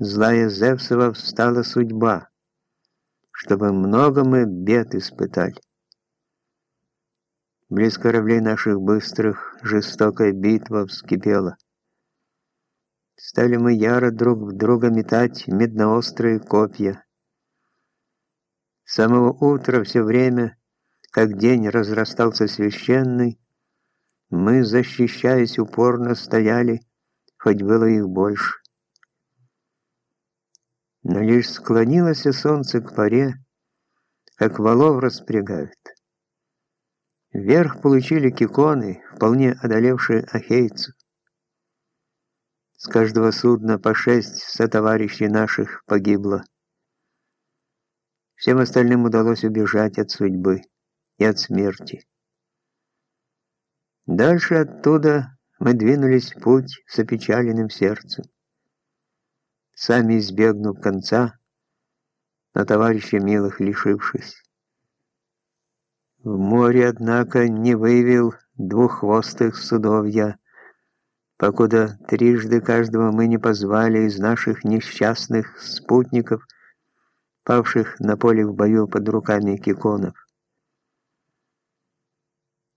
злая Зевсова встала судьба, чтобы много мы бед испытали. Близ кораблей наших быстрых жестокая битва вскипела. Стали мы яро друг в друга метать медноострые копья. С самого утра все время, как день разрастался священный, мы, защищаясь, упорно стояли, хоть было их больше. Но лишь склонилось солнце к паре, как валов распрягают. Вверх получили киконы, вполне одолевшие ахейцев. С каждого судна по шесть сотоварищей наших погибло. Всем остальным удалось убежать от судьбы и от смерти. Дальше оттуда мы двинулись в путь с опечаленным сердцем. Сами избегнув конца, на товарища милых лишившись. В море, однако, не выявил двуххвостых судов я, покуда трижды каждого мы не позвали из наших несчастных спутников, павших на поле в бою под руками киконов.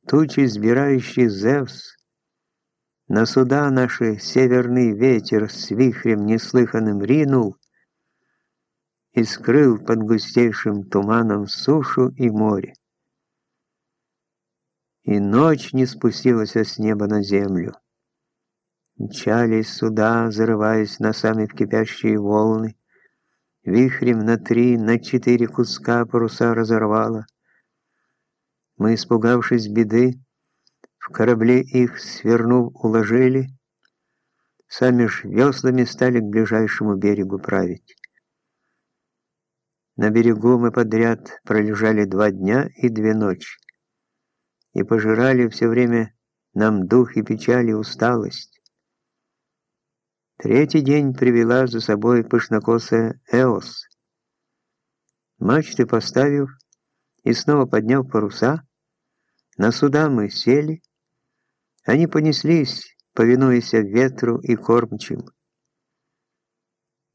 Тучи, сбирающий Зевс, на суда наши северный ветер с вихрем неслыханным ринул и скрыл под густейшим туманом сушу и море и ночь не спустилась с неба на землю. Мчались суда, зарываясь носами в кипящие волны, вихрем на три, на четыре куска паруса разорвало. Мы, испугавшись беды, в корабле их, свернув, уложили, сами ж веслами стали к ближайшему берегу править. На берегу мы подряд пролежали два дня и две ночи и пожирали все время нам дух и печаль и усталость. Третий день привела за собой пышнокосая Эос. Мачты поставив и снова подняв паруса, на суда мы сели, они понеслись, повинуясь ветру и кормчим.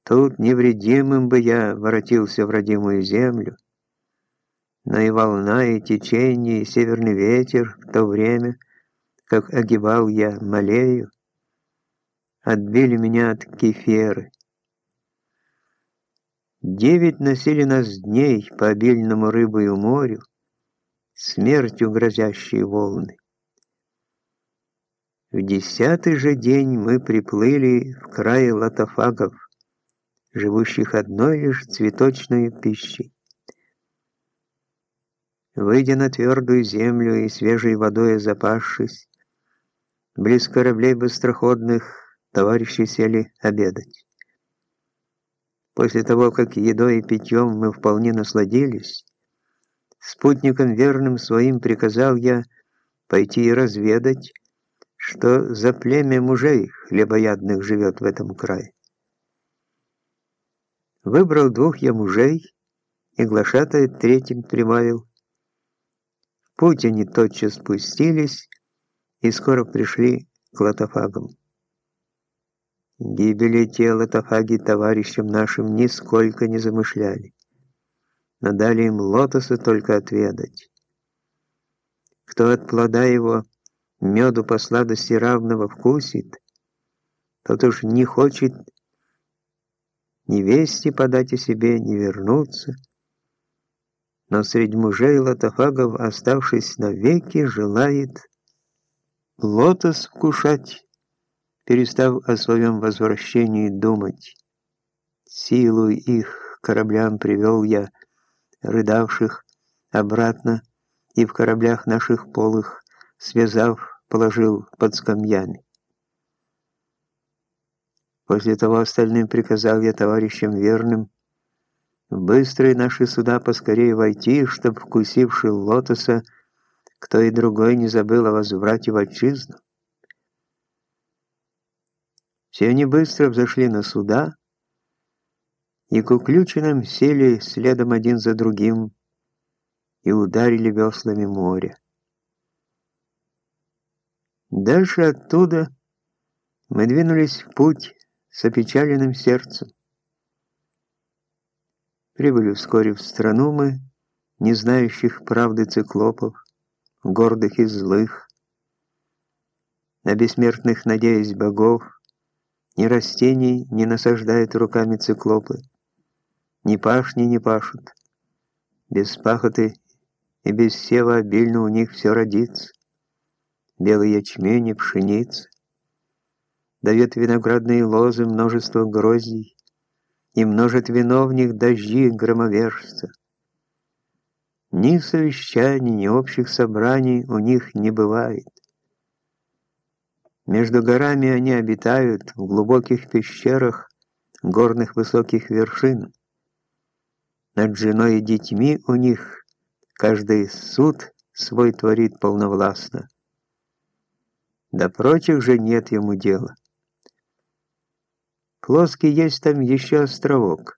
Тут невредимым бы я воротился в родимую землю, но и волна, и течение, и северный ветер в то время, как огибал я Малею, отбили меня от Кеферы. Девять носили нас дней по обильному рыбою морю, смертью грозящие волны. В десятый же день мы приплыли в край латофагов, живущих одной лишь цветочной пищей. Выйдя на твердую землю и свежей водой запасшись, близ кораблей быстроходных товарищи сели обедать. После того, как едой и питьем мы вполне насладились, спутником верным своим приказал я пойти и разведать, что за племя мужей хлебоядных живет в этом крае. Выбрал двух я мужей, и глашатая третьим прибавил, путь они тотчас спустились и скоро пришли к лотофагам. Гибели те лотофаги товарищам нашим нисколько не замышляли, но дали им лотоса только отведать. Кто от плода его меду по сладости равного вкусит, тот уж не хочет ни вести подать о себе, ни вернуться, но среди мужей лотофагов, оставшись навеки, желает лотос вкушать, перестав о своем возвращении думать. Силу их кораблям привел я, рыдавших, обратно, и в кораблях наших полых, связав, положил под скамьями. После того остальным приказал я товарищам верным, быстрые наши суда поскорее войти, чтоб, вкусивший лотоса, кто и другой не забыл о возврате в отчизну. Все они быстро взошли на суда, и к уключенным сели следом один за другим и ударили веслами море. Дальше оттуда мы двинулись в путь с опечаленным сердцем. Прибыли вскоре в страну мы, не знающих правды циклопов, гордых и злых, на бессмертных, надеясь богов, ни растений не насаждают руками циклопы, ни пашни не пашут, без пахоты и без сева обильно у них все родится, белый ячмень и пшеница, дает виноградные лозы множество гроздей, и множит вино в них дожди громовержца. Ни совещаний, ни общих собраний у них не бывает. Между горами они обитают в глубоких пещерах горных высоких вершин. Над женой и детьми у них каждый суд свой творит полновластно. До прочих же нет ему дела. Плоский есть там еще островок.